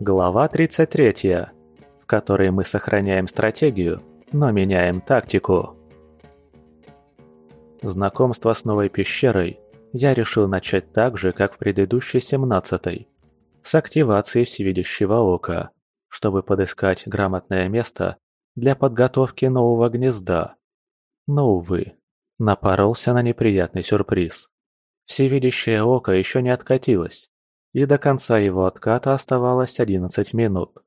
Глава 33, в которой мы сохраняем стратегию, но меняем тактику. Знакомство с новой пещерой я решил начать так же, как в предыдущей 17-й, с активации всевидящего ока, чтобы подыскать грамотное место для подготовки нового гнезда. Но, увы, напоролся на неприятный сюрприз. Всевидящее око еще не откатилось, и до конца его отката оставалось 11 минут.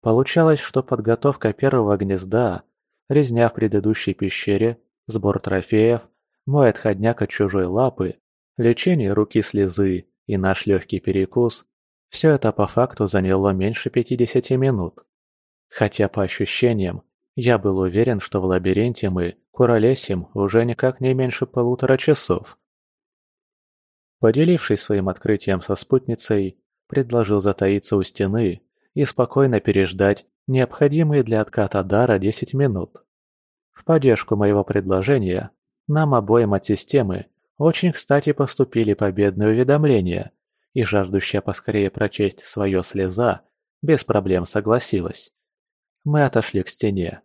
Получалось, что подготовка первого гнезда, резня в предыдущей пещере, сбор трофеев, мой отходняк от чужой лапы, лечение руки слезы и наш легкий перекус – все это по факту заняло меньше 50 минут. Хотя по ощущениям, я был уверен, что в лабиринте мы куролесим уже никак не меньше полутора часов. Поделившись своим открытием со спутницей, предложил затаиться у стены и спокойно переждать необходимые для отката дара 10 минут. В поддержку моего предложения нам обоим от системы очень кстати поступили победные уведомления, и жаждущая поскорее прочесть свое слеза без проблем согласилась. Мы отошли к стене.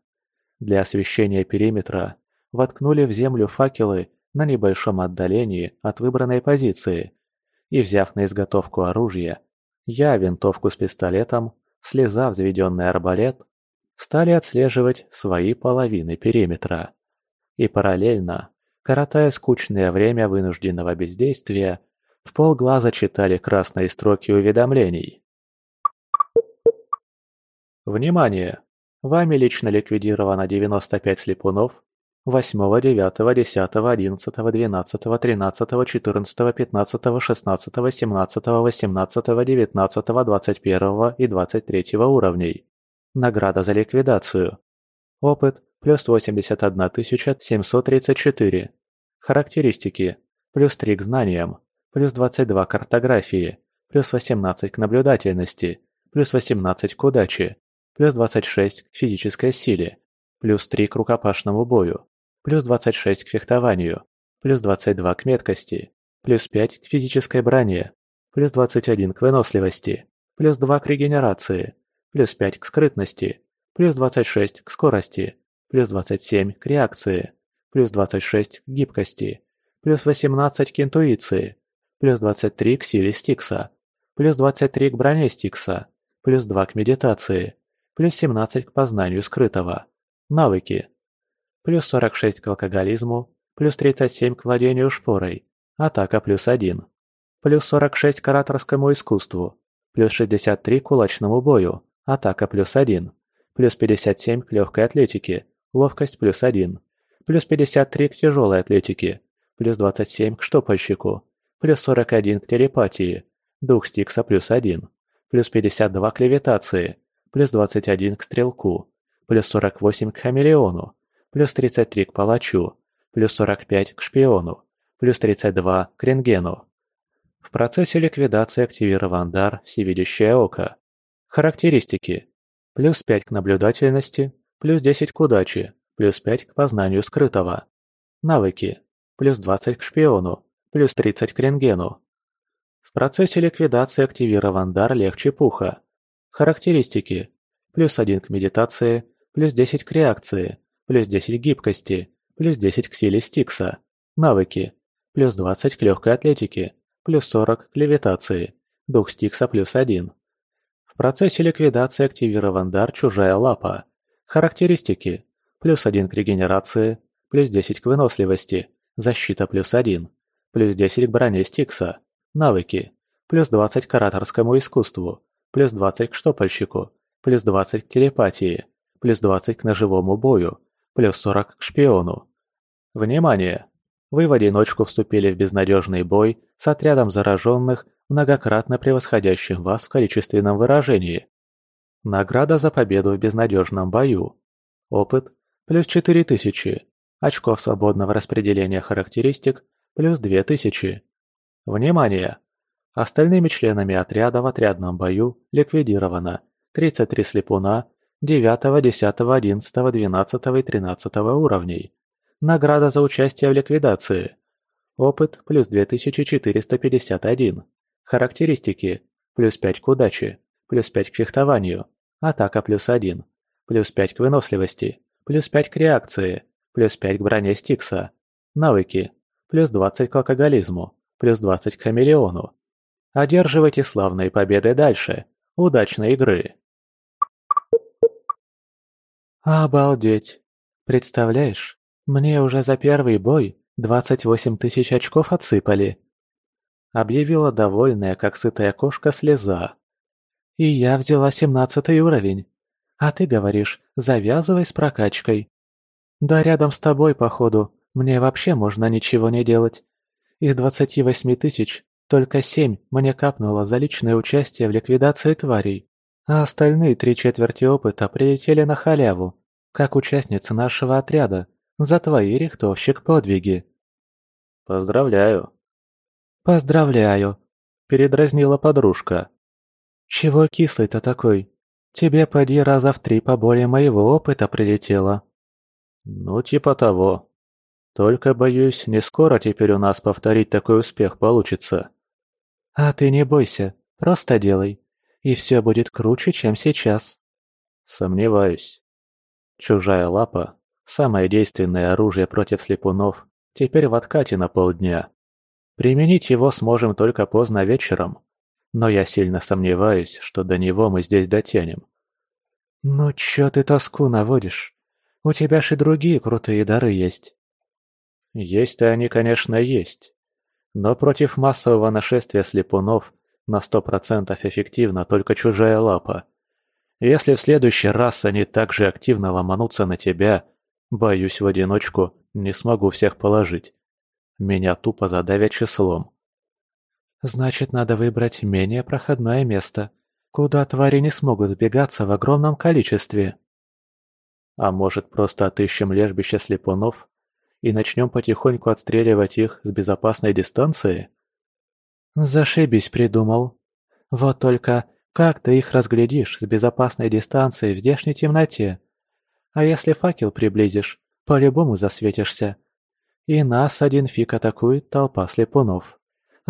Для освещения периметра воткнули в землю факелы на небольшом отдалении от выбранной позиции, и, взяв на изготовку оружие, я винтовку с пистолетом, слеза взведенный арбалет, стали отслеживать свои половины периметра. И параллельно, коротая скучное время вынужденного бездействия, в полглаза читали красные строки уведомлений. Внимание! Вами лично ликвидировано 95 слепунов, 8, 9, 10, 11, 12, 13, 14, 15, 16, 17, 18, 19, 21 и 23 уровней. Награда за ликвидацию. Опыт – плюс 81 734. Характеристики – плюс 3 к знаниям, плюс 22 к картографии, плюс 18 к наблюдательности, плюс 18 к удаче, плюс 26 к физической силе, плюс 3 к рукопашному бою, плюс 26 к фехтованию, плюс 22 к меткости, плюс 5 к физической броне, плюс 21 к выносливости, плюс 2 к регенерации, плюс 5 к скрытности, плюс 26 к скорости, плюс 27 к реакции, плюс 26 к гибкости, плюс 18 к интуиции, плюс 23 к силе Стикса, плюс 23 к броне Стикса, плюс 2 к медитации, плюс 17 к познанию скрытого. Навыки плюс 46 к алкоголизму, плюс 37 к владению шпорой, атака плюс 1, плюс 46 к ораторскому искусству, плюс 63 к кулачному бою, атака плюс 1, плюс 57 к легкой атлетике, ловкость плюс 1, плюс 53 к тяжелой атлетике, плюс 27 к штопальщику, плюс 41 к телепатии, дух Стикса плюс 1, плюс 52 к левитации, плюс 21 к стрелку, плюс 48 к хамелеону, плюс 33 к палачу, плюс 45 к шпиону, плюс 32 к рентгену. В процессе ликвидации активирован дар «Всевидящее око». Характеристики. Плюс 5 к наблюдательности, плюс 10 к удаче, плюс 5 к познанию скрытого. Навыки. Плюс 20 к шпиону, плюс 30 к рентгену. В процессе ликвидации активирован дар «Легче пуха». Характеристики. Плюс 1 к медитации, плюс 10 к реакции, плюс 10 гибкости, плюс 10 к силе Стикса. Навыки. Плюс 20 к легкой атлетике, плюс 40 к левитации. Дух Стикса плюс 1. В процессе ликвидации активирован дар «Чужая лапа». Характеристики. Плюс 1 к регенерации, плюс 10 к выносливости, защита плюс 1, плюс 10 к броне Стикса. Навыки. Плюс 20 к ораторскому искусству, плюс 20 к штопальщику, плюс 20 к телепатии, плюс 20 к ножевому бою, плюс 40 к шпиону. Внимание! Вы в одиночку вступили в безнадежный бой с отрядом зараженных, многократно превосходящим вас в количественном выражении. Награда за победу в безнадежном бою. Опыт – плюс 4000. Очков свободного распределения характеристик – плюс 2000. Внимание! Остальными членами отряда в отрядном бою ликвидировано 33 слепуна 9, 10, 11, 12 и 13 уровней. Награда за участие в ликвидации. Опыт плюс 2451. Характеристики плюс 5 к удаче, плюс 5 к фехтованию, атака плюс 1, плюс 5 к выносливости, плюс 5 к реакции, плюс 5 к броне Стикса, навыки, плюс 20 к алкоголизму, плюс 20 к хамелеону. Одерживайте славные победы дальше. Удачной игры! Обалдеть! Представляешь, мне уже за первый бой 28 тысяч очков отсыпали. Объявила довольная, как сытая кошка, слеза. И я взяла семнадцатый уровень. А ты говоришь, завязывай с прокачкой. Да рядом с тобой, походу, мне вообще можно ничего не делать. Из двадцати восьми тысяч только семь мне капнуло за личное участие в ликвидации тварей, а остальные три четверти опыта прилетели на халяву, как участница нашего отряда, за твои рихтовщик подвиги. Поздравляю. Поздравляю, передразнила подружка. Чего кислый-то такой? Тебе поди раза в три поболее моего опыта прилетело. Ну, типа того. Только, боюсь, не скоро теперь у нас повторить такой успех получится. А ты не бойся, просто делай. И все будет круче, чем сейчас. Сомневаюсь. Чужая лапа – самое действенное оружие против слепунов, теперь в откате на полдня. Применить его сможем только поздно вечером, но я сильно сомневаюсь, что до него мы здесь дотянем. «Ну чё ты тоску наводишь? У тебя же и другие крутые дары есть». Есть-то они, конечно, есть. Но против массового нашествия слепунов на сто процентов эффективна только чужая лапа. Если в следующий раз они так же активно ломанутся на тебя, боюсь, в одиночку не смогу всех положить. Меня тупо задавят числом. Значит, надо выбрать менее проходное место, куда твари не смогут сбегаться в огромном количестве. А может, просто отыщем лежбище слепунов и начнем потихоньку отстреливать их с безопасной дистанции? Зашибись придумал. Вот только как ты их разглядишь с безопасной дистанции в здешней темноте? А если факел приблизишь, по-любому засветишься. И нас один фиг атакует толпа слепунов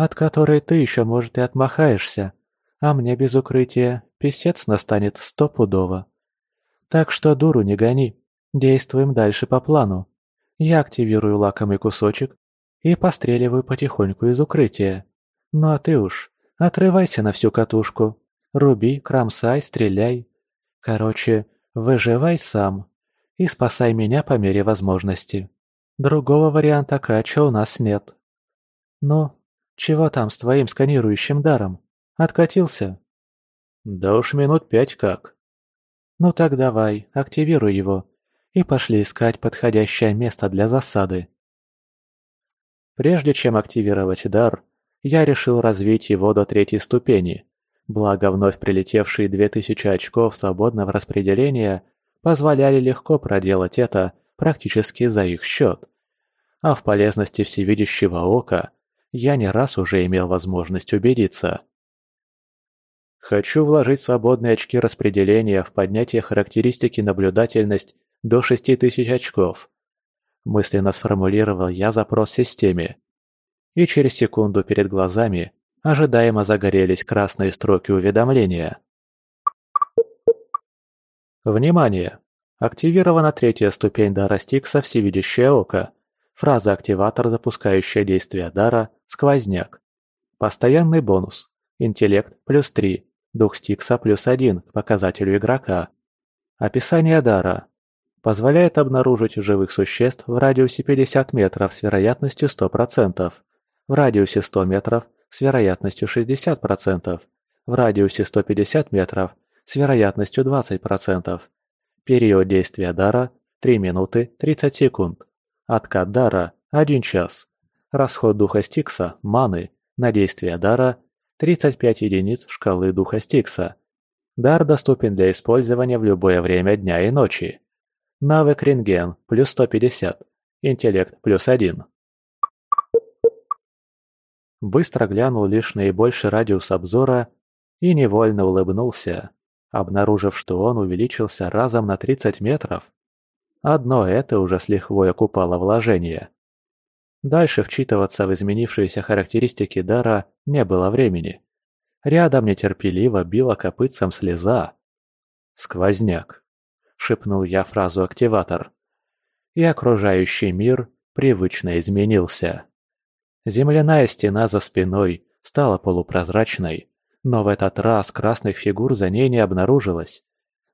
от которой ты еще, может, и отмахаешься, а мне без укрытия писец настанет стопудово. Так что дуру не гони, действуем дальше по плану. Я активирую лакомый кусочек и постреливаю потихоньку из укрытия. Ну а ты уж отрывайся на всю катушку, руби, кромсай, стреляй. Короче, выживай сам и спасай меня по мере возможности. Другого варианта кача у нас нет. Ну, чего там с твоим сканирующим даром? Откатился?» «Да уж минут пять как». «Ну так давай, активируй его, и пошли искать подходящее место для засады». Прежде чем активировать дар, я решил развить его до третьей ступени, благо вновь прилетевшие 2000 очков свободного распределения позволяли легко проделать это практически за их счет. А в полезности всевидящего ока я не раз уже имел возможность убедиться. Хочу вложить свободные очки распределения в поднятие характеристики наблюдательность до 6000 очков. Мысленно сформулировал я запрос системе. И через секунду перед глазами ожидаемо загорелись красные строки уведомления. Внимание! Активирована третья ступень дара Стикса «Всевидящее око». Фраза-активатор, запускающая действие дара «Сквозняк». Постоянный бонус. Интеллект плюс 3. Дух Стикса плюс 1 к показателю игрока. Описание дара. Позволяет обнаружить живых существ в радиусе 50 метров с вероятностью 100%, в радиусе 100 метров с вероятностью 60%, в радиусе 150 метров с вероятностью 20%. Период действия дара – 3 минуты 30 секунд. Откат дара – 1 час. Расход духа Стикса, маны, на действие дара – 35 единиц шкалы духа Стикса. Дар доступен для использования в любое время дня и ночи. Навык рентген – плюс 150. Интеллект – плюс 1. Быстро глянул лишь наибольший радиус обзора и невольно улыбнулся, обнаружив, что он увеличился разом на 30 метров. Одно это уже с лихвой окупало вложение. Дальше вчитываться в изменившиеся характеристики дара не было времени. Рядом нетерпеливо била копытцем слеза. «Сквозняк», — шепнул я фразу «активатор». И окружающий мир привычно изменился. Земляная стена за спиной стала полупрозрачной, но в этот раз красных фигур за ней не обнаружилось.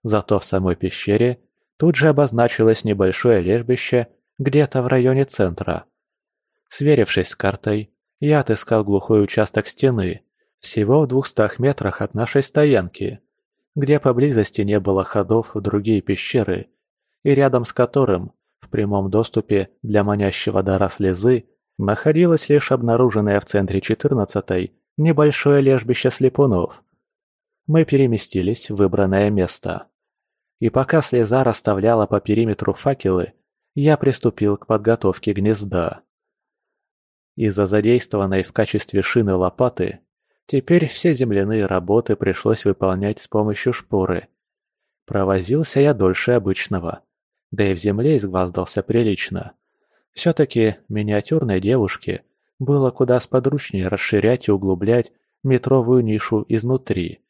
Зато в самой пещере тут же обозначилось небольшое лежбище где-то в районе центра. Сверившись с картой, я отыскал глухой участок стены, всего в двухстах метрах от нашей стоянки, где поблизости не было ходов в другие пещеры, и рядом с которым, в прямом доступе для манящего дара слезы, находилось лишь обнаруженное в центре четырнадцатой небольшое лежбище слепунов. Мы переместились в выбранное место. И пока слеза расставляла по периметру факелы, я приступил к подготовке гнезда. Из-за задействованной в качестве шины лопаты, теперь все земляные работы пришлось выполнять с помощью шпоры. Провозился я дольше обычного, да и в земле изгваздался прилично. Все-таки миниатюрной девушке было куда сподручнее расширять и углублять метровую нишу изнутри.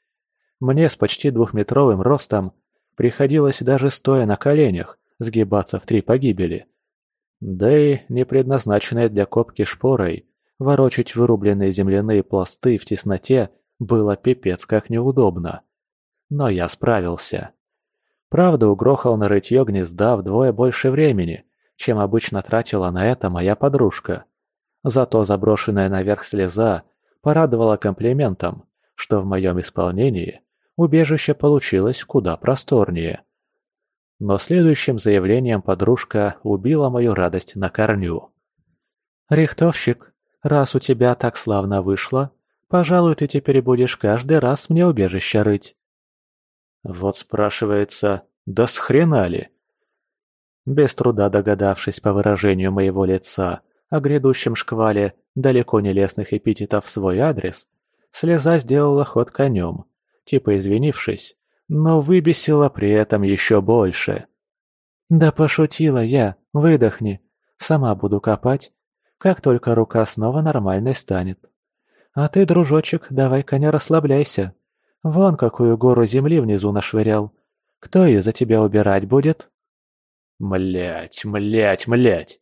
Мне с почти двухметровым ростом приходилось даже стоя на коленях сгибаться в три погибели. Да и не предназначенной для копки шпорой, ворочать вырубленные земляные пласты в тесноте было пипец как неудобно. Но я справился. Правда, угрохал на рытье гнезда вдвое больше времени, чем обычно тратила на это моя подружка. Зато заброшенная наверх слеза порадовала комплиментом, что в моем исполнении убежище получилось куда просторнее. Но следующим заявлением подружка убила мою радость на корню. «Рихтовщик, раз у тебя так славно вышло, пожалуй, ты теперь будешь каждый раз мне убежище рыть». Вот спрашивается, да с хрена ли? Без труда догадавшись по выражению моего лица о грядущем шквале далеко не лестных эпитетов в свой адрес, слеза сделала ход конем, типа извинившись, но выбесила при этом еще больше. «Да пошутила я, выдохни. Сама буду копать, как только рука снова нормальной станет. А ты, дружочек, давай-ка не расслабляйся. Вон какую гору земли внизу нашвырял. Кто ее за тебя убирать будет?» Млять, млять, млять.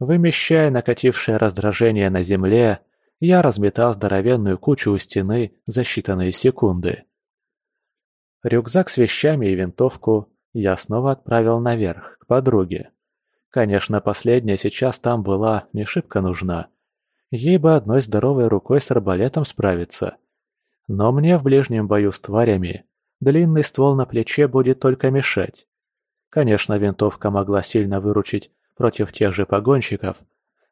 Вымещая накатившее раздражение на земле, я разметал здоровенную кучу у стены за считанные секунды. Рюкзак с вещами и винтовку я снова отправил наверх, к подруге. Конечно, последняя сейчас там была не шибко нужна. Ей бы одной здоровой рукой с арбалетом справиться. Но мне в ближнем бою с тварями длинный ствол на плече будет только мешать. Конечно, винтовка могла сильно выручить против тех же погонщиков,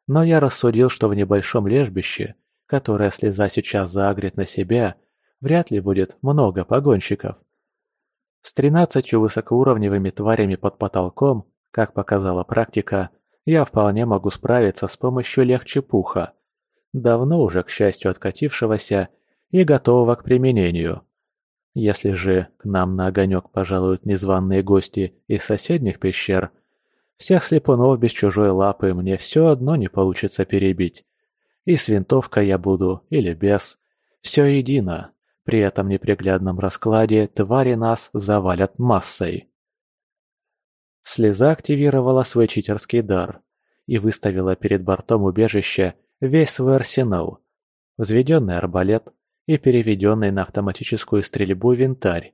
но я рассудил, что в небольшом лежбище, которое слеза сейчас заагрит на себя, вряд ли будет много погонщиков. С тринадцатью высокоуровневыми тварями под потолком, как показала практика, я вполне могу справиться с помощью легче пуха, давно уже, к счастью, откатившегося и готового к применению. Если же к нам на огонек пожалуют незваные гости из соседних пещер, всех слепунов без чужой лапы мне все одно не получится перебить. И с винтовкой я буду, или без. Все едино. При этом неприглядном раскладе твари нас завалят массой. Слеза активировала свой читерский дар и выставила перед бортом убежища весь свой арсенал. Взведенный арбалет, и переведенный на автоматическую стрельбу винтарь.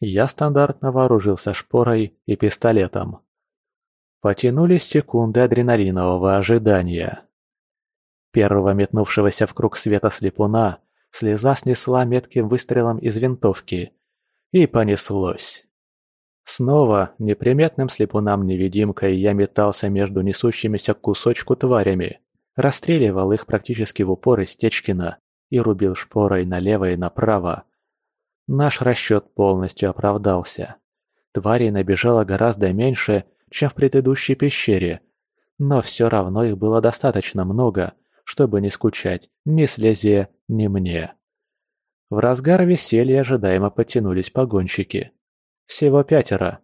Я стандартно вооружился шпорой и пистолетом. Потянулись секунды адреналинового ожидания. Первого метнувшегося в круг света слепуна слеза снесла метким выстрелом из винтовки. И понеслось. Снова неприметным слепунам-невидимкой я метался между несущимися к кусочку тварями, расстреливал их практически в упор из Стечкина и рубил шпорой налево и направо. Наш расчет полностью оправдался. Тварей набежало гораздо меньше, чем в предыдущей пещере, но все равно их было достаточно много, чтобы не скучать ни слезе, ни мне. В разгар веселья ожидаемо потянулись погонщики. Всего пятеро.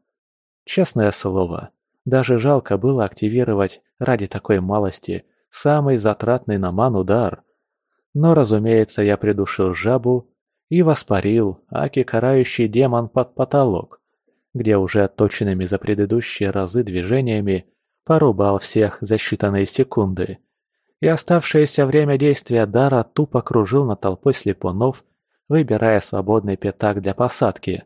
Честное слово, даже жалко было активировать ради такой малости самый затратный на ману дар – Но, разумеется, я придушил жабу и воспарил, аки карающий демон под потолок, где уже отточенными за предыдущие разы движениями порубал всех за считанные секунды. И оставшееся время действия дара тупо кружил над толпой слепунов, выбирая свободный пятак для посадки.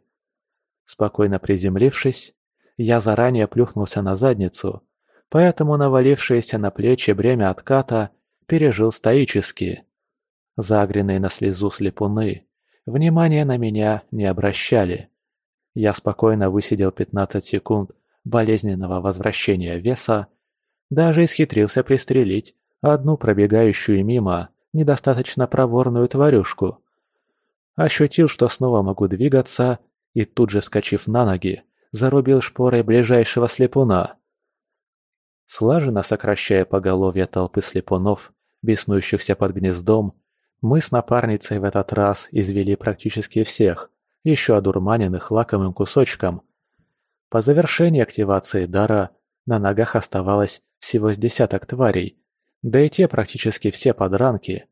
Спокойно приземлившись, я заранее плюхнулся на задницу, поэтому навалившееся на плечи бремя отката пережил стоически. Загренные на слезу слепуны внимания на меня не обращали. Я спокойно высидел 15 секунд болезненного возвращения веса, даже исхитрился пристрелить одну пробегающую мимо недостаточно проворную тварюшку. Ощутил, что снова могу двигаться, и тут же, скачив на ноги, зарубил шпорой ближайшего слепуна. Слаженно сокращая поголовье толпы слепунов, беснующихся под гнездом, мы с напарницей в этот раз извели практически всех, еще одурманенных лакомым кусочком. По завершении активации дара на ногах оставалось всего с десяток тварей, да и те практически все подранки.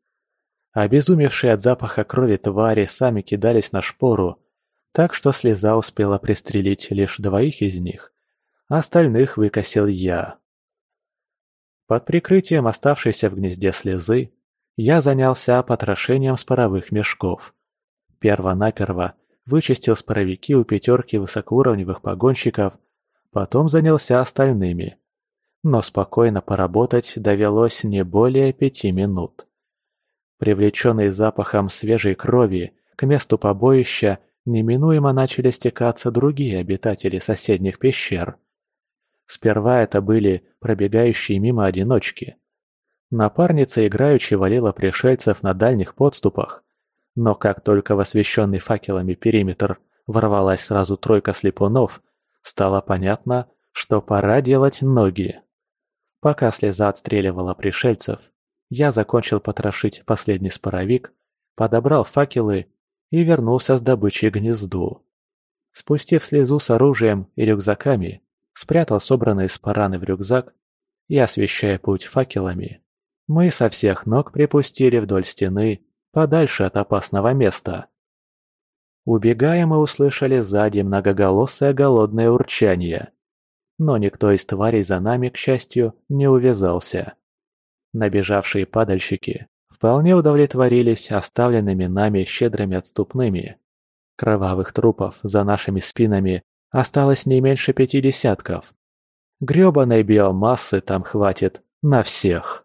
Обезумевшие от запаха крови твари сами кидались на шпору, так что слеза успела пристрелить лишь двоих из них. Остальных выкосил я. Под прикрытием оставшейся в гнезде слезы я занялся потрошением споровых мешков. Перво-наперво вычистил споровики у пятерки высокоуровневых погонщиков, потом занялся остальными. Но спокойно поработать довелось не более пяти минут. Привлеченные запахом свежей крови, к месту побоища неминуемо начали стекаться другие обитатели соседних пещер. Сперва это были пробегающие мимо одиночки. Напарница играючи валила пришельцев на дальних подступах. Но как только в освещенный факелами периметр ворвалась сразу тройка слепунов, стало понятно, что пора делать ноги. Пока слеза отстреливала пришельцев, я закончил потрошить последний споровик, подобрал факелы и вернулся с добычей гнезду. Спустив слезу с оружием и рюкзаками, спрятал собранные спараны в рюкзак и, освещая путь факелами, мы со всех ног припустили вдоль стены, подальше от опасного места. Убегая, мы услышали сзади многоголосое голодное урчание. Но никто из тварей за нами, к счастью, не увязался. Набежавшие падальщики вполне удовлетворились оставленными нами щедрыми отступными. Кровавых трупов за нашими спинами осталось не меньше пяти десятков. Грёбаной биомассы там хватит на всех.